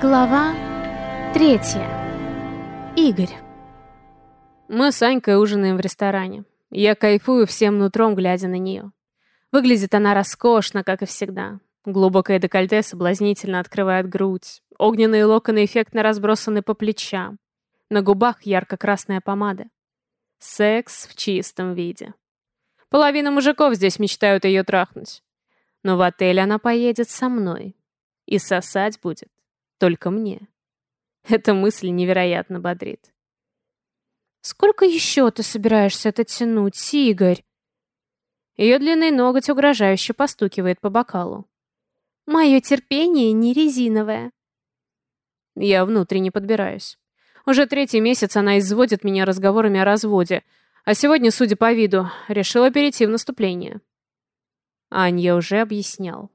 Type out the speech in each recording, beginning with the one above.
Глава третья. Игорь. Мы с Анькой ужинаем в ресторане. Я кайфую всем нутром, глядя на нее. Выглядит она роскошно, как и всегда. Глубокое декольте соблазнительно открывает грудь. Огненные локоны эффектно разбросаны по плечам. На губах ярко-красная помада. Секс в чистом виде. Половина мужиков здесь мечтают ее трахнуть. Но в отель она поедет со мной. И сосать будет только мне. Эта мысль невероятно бодрит. «Сколько еще ты собираешься это тянуть, Игорь?» Ее длинный ноготь угрожающе постукивает по бокалу. «Мое терпение не резиновое». Я внутренне подбираюсь. Уже третий месяц она изводит меня разговорами о разводе, а сегодня, судя по виду, решила перейти в наступление. Анья уже объяснял.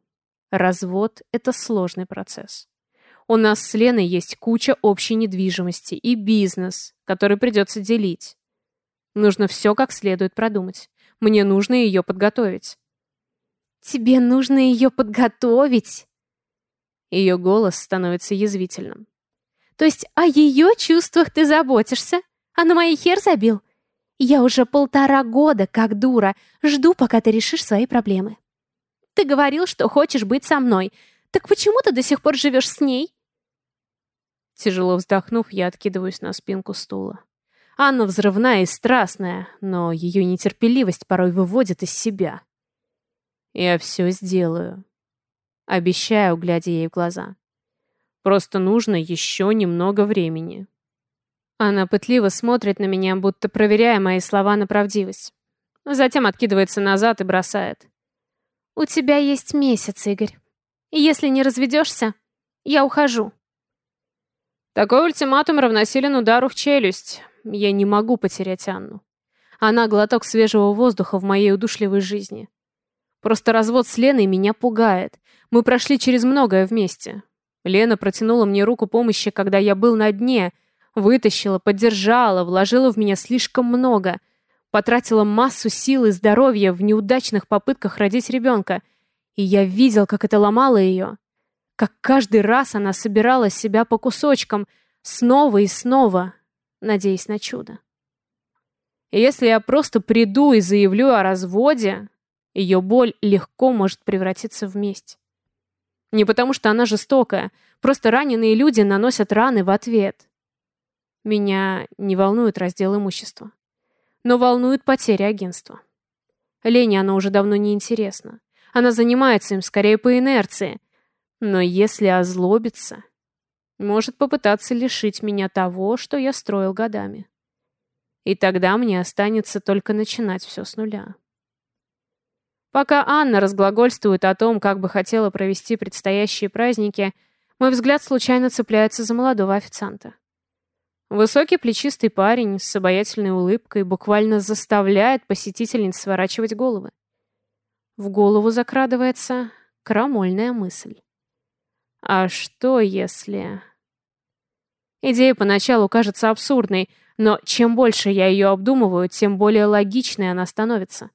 Развод — это сложный процесс. У нас с Леной есть куча общей недвижимости и бизнес, который придется делить. Нужно все как следует продумать. Мне нужно ее подготовить. Тебе нужно ее подготовить? Ее голос становится язвительным. То есть о ее чувствах ты заботишься? А на мои хер забил? Я уже полтора года, как дура, жду, пока ты решишь свои проблемы. Ты говорил, что хочешь быть со мной. Так почему ты до сих пор живешь с ней? Тяжело вздохнув, я откидываюсь на спинку стула. Анна взрывная и страстная, но ее нетерпеливость порой выводит из себя. Я все сделаю. Обещаю, глядя ей в глаза. Просто нужно еще немного времени. Она пытливо смотрит на меня, будто проверяя мои слова на правдивость. Затем откидывается назад и бросает. «У тебя есть месяц, Игорь. И если не разведешься, я ухожу». Такой ультиматум равносилен удару в челюсть. Я не могу потерять Анну. Она глоток свежего воздуха в моей удушливой жизни. Просто развод с Леной меня пугает. Мы прошли через многое вместе. Лена протянула мне руку помощи, когда я был на дне, вытащила, поддержала, вложила в меня слишком много, потратила массу сил и здоровья в неудачных попытках родить ребенка. И я видел, как это ломало ее как каждый раз она собирала себя по кусочкам, снова и снова, надеясь на чудо. Если я просто приду и заявлю о разводе, ее боль легко может превратиться в месть. Не потому что она жестокая, просто раненые люди наносят раны в ответ. Меня не волнует раздел имущества, но волнует потеря агентства. Лене она уже давно не интересна. Она занимается им скорее по инерции, но если озлобится, может попытаться лишить меня того, что я строил годами. И тогда мне останется только начинать все с нуля. Пока Анна разглагольствует о том, как бы хотела провести предстоящие праздники, мой взгляд случайно цепляется за молодого официанта. Высокий плечистый парень с обаятельной улыбкой буквально заставляет посетительниц сворачивать головы. В голову закрадывается крамольная мысль. А что если... Идея поначалу кажется абсурдной, но чем больше я ее обдумываю, тем более логичной она становится.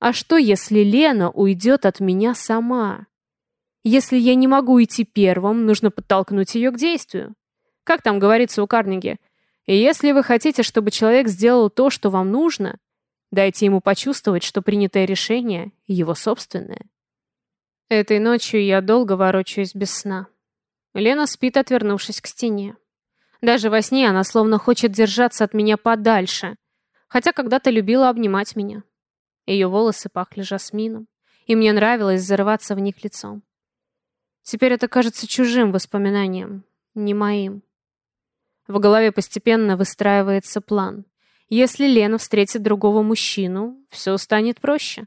А что, если Лена уйдет от меня сама? Если я не могу идти первым, нужно подтолкнуть ее к действию. Как там говорится у Карнеги? Если вы хотите, чтобы человек сделал то, что вам нужно, дайте ему почувствовать, что принятое решение — его собственное. Этой ночью я долго ворочаюсь без сна. Лена спит, отвернувшись к стене. Даже во сне она словно хочет держаться от меня подальше, хотя когда-то любила обнимать меня. Ее волосы пахли жасмином, и мне нравилось зарываться в них лицом. Теперь это кажется чужим воспоминанием, не моим. В голове постепенно выстраивается план. Если Лена встретит другого мужчину, все станет проще.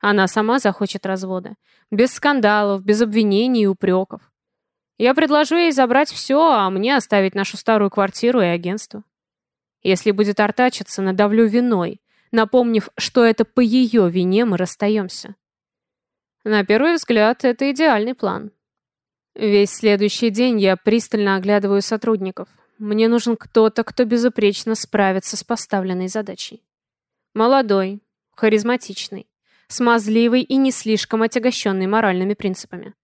Она сама захочет развода. Без скандалов, без обвинений и упреков. Я предложу ей забрать все, а мне оставить нашу старую квартиру и агентство. Если будет артачиться, надавлю виной, напомнив, что это по ее вине мы расстаемся. На первый взгляд, это идеальный план. Весь следующий день я пристально оглядываю сотрудников. Мне нужен кто-то, кто безупречно справится с поставленной задачей. Молодой, харизматичный, смазливый и не слишком отягощенный моральными принципами.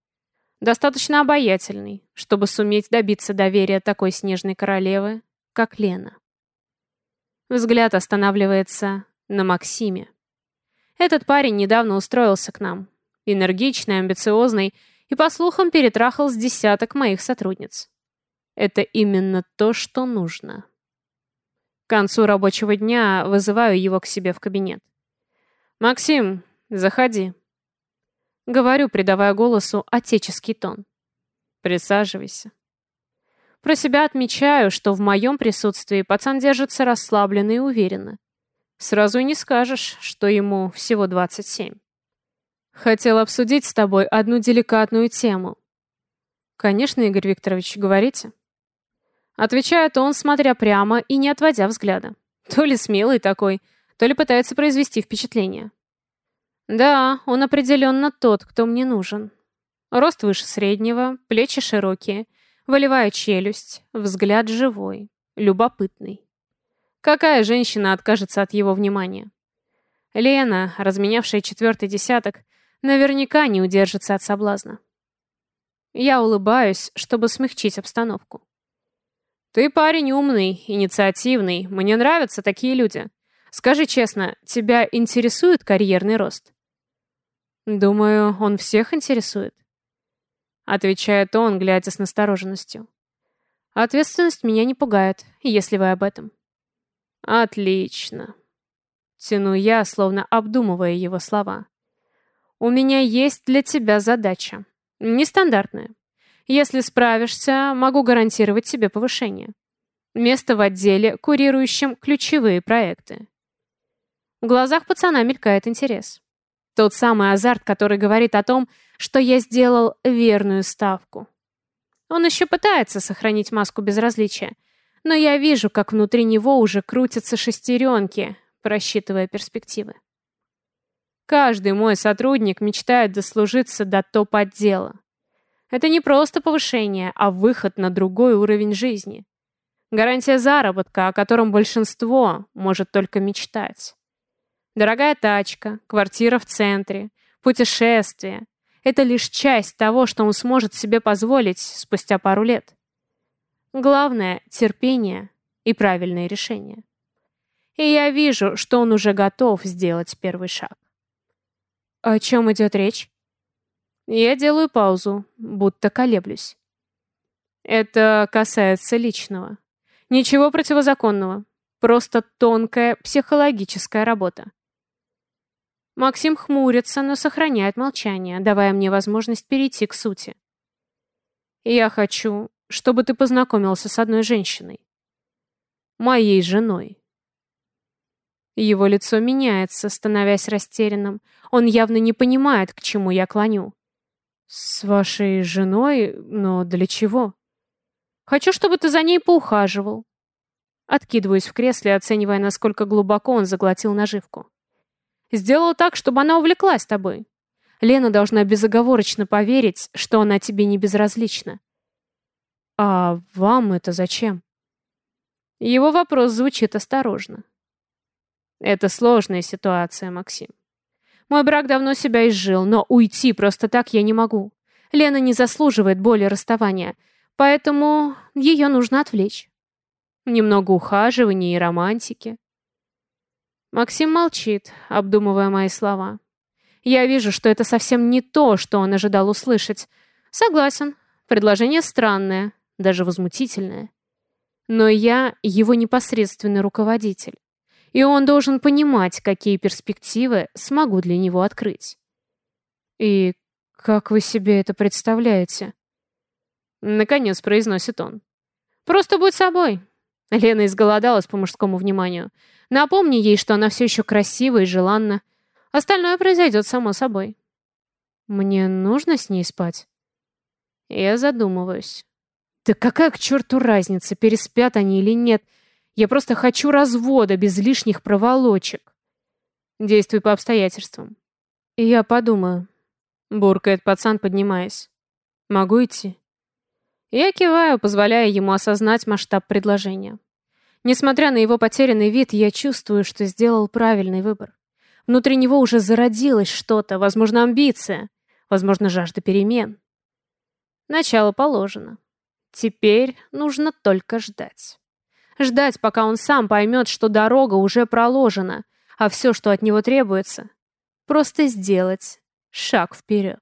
Достаточно обаятельный, чтобы суметь добиться доверия такой снежной королевы, как Лена. Взгляд останавливается на Максиме. Этот парень недавно устроился к нам. Энергичный, амбициозный и, по слухам, перетрахал с десяток моих сотрудниц. Это именно то, что нужно. К концу рабочего дня вызываю его к себе в кабинет. «Максим, заходи». Говорю, придавая голосу отеческий тон. «Присаживайся». Про себя отмечаю, что в моем присутствии пацан держится расслабленно и уверенно. Сразу и не скажешь, что ему всего 27. Хотел обсудить с тобой одну деликатную тему. Конечно, Игорь Викторович, говорите. Отвечает он, смотря прямо и не отводя взгляда. То ли смелый такой, то ли пытается произвести впечатление. Да, он определенно тот, кто мне нужен. Рост выше среднего, плечи широкие — Волевая челюсть, взгляд живой, любопытный. Какая женщина откажется от его внимания? Лена, разменявшая четвертый десяток, наверняка не удержится от соблазна. Я улыбаюсь, чтобы смягчить обстановку. Ты парень умный, инициативный, мне нравятся такие люди. Скажи честно, тебя интересует карьерный рост? Думаю, он всех интересует отвечает он, глядя с настороженностью. Ответственность меня не пугает, если вы об этом. Отлично. Тяну я, словно обдумывая его слова. У меня есть для тебя задача. Нестандартная. Если справишься, могу гарантировать тебе повышение. Место в отделе, курирующем ключевые проекты. В глазах пацана мелькает интерес. Тот самый азарт, который говорит о том, что я сделал верную ставку. Он еще пытается сохранить маску безразличия, но я вижу, как внутри него уже крутятся шестеренки, просчитывая перспективы. Каждый мой сотрудник мечтает дослужиться до топ-отдела. Это не просто повышение, а выход на другой уровень жизни. Гарантия заработка, о котором большинство может только мечтать. Дорогая тачка, квартира в центре, путешествия, это лишь часть того, что он сможет себе позволить спустя пару лет. Главное — терпение и правильные решения. И я вижу, что он уже готов сделать первый шаг. О чем идет речь? Я делаю паузу, будто колеблюсь. Это касается личного. Ничего противозаконного. Просто тонкая психологическая работа. Максим хмурится, но сохраняет молчание, давая мне возможность перейти к сути. «Я хочу, чтобы ты познакомился с одной женщиной. Моей женой». Его лицо меняется, становясь растерянным. Он явно не понимает, к чему я клоню. «С вашей женой? Но для чего?» «Хочу, чтобы ты за ней поухаживал». Откидываюсь в кресле, оценивая, насколько глубоко он заглотил наживку. Сделал так, чтобы она увлеклась тобой. Лена должна безоговорочно поверить, что она тебе не безразлична. А вам это зачем? Его вопрос звучит осторожно. Это сложная ситуация, Максим. Мой брак давно себя изжил, но уйти просто так я не могу. Лена не заслуживает боли расставания, поэтому ее нужно отвлечь. Немного ухаживания и романтики. Максим молчит, обдумывая мои слова. Я вижу, что это совсем не то, что он ожидал услышать. Согласен, предложение странное, даже возмутительное. Но я его непосредственный руководитель. И он должен понимать, какие перспективы смогу для него открыть. И как вы себе это представляете? Наконец произносит он. Просто будь собой. Лена изголодалась по мужскому вниманию. Напомни ей, что она все еще красива и желанна. Остальное произойдет само собой. Мне нужно с ней спать? Я задумываюсь. Да какая к черту разница, переспят они или нет? Я просто хочу развода без лишних проволочек. Действуй по обстоятельствам. Я подумаю. Буркает пацан, поднимаясь. Могу идти? Я киваю, позволяя ему осознать масштаб предложения. Несмотря на его потерянный вид, я чувствую, что сделал правильный выбор. Внутри него уже зародилось что-то, возможно, амбиция, возможно, жажда перемен. Начало положено. Теперь нужно только ждать. Ждать, пока он сам поймет, что дорога уже проложена, а все, что от него требуется, просто сделать шаг вперед.